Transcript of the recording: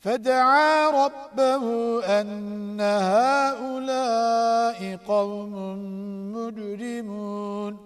فدعا ربه أن هؤلاء قوم مجرمون.